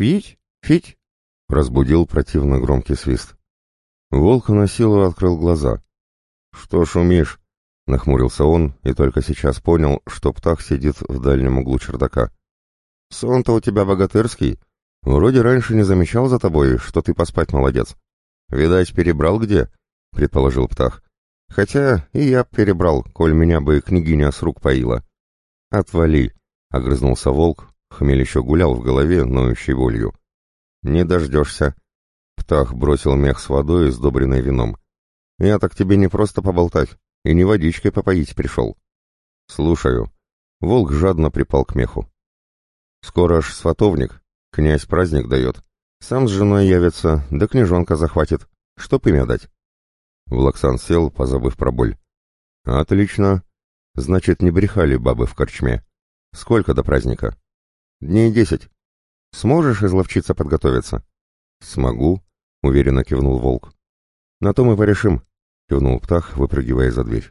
«Квить? Фить?» — разбудил противно громкий свист. Волк на силу открыл глаза. «Что шумишь?» — нахмурился он и только сейчас понял, что птах сидит в дальнем углу чердака. «Сон-то у тебя богатырский. Вроде раньше не замечал за тобой, что ты поспать молодец. Видать, перебрал где?» — предположил птах. «Хотя и я перебрал, коль меня бы княгиня с рук поила». «Отвали!» — огрызнулся волк. Хмель еще гулял в голове, ноющей болью. «Не дождешься!» Птах бросил мех с водой, сдобренной вином. «Я так тебе не просто поболтать, и не водичкой попоить пришел». «Слушаю». Волк жадно припал к меху. «Скоро аж сватовник. Князь праздник дает. Сам с женой явится, да княжонка захватит. Чтоб имя дать?» Влаксан сел, позабыв про боль. «Отлично. Значит, не брехали бабы в корчме. Сколько до праздника?» «Дней десять. Сможешь изловчиться подготовиться?» «Смогу», — уверенно кивнул волк. «На то мы порешим», — кивнул птах, выпрыгивая за дверь.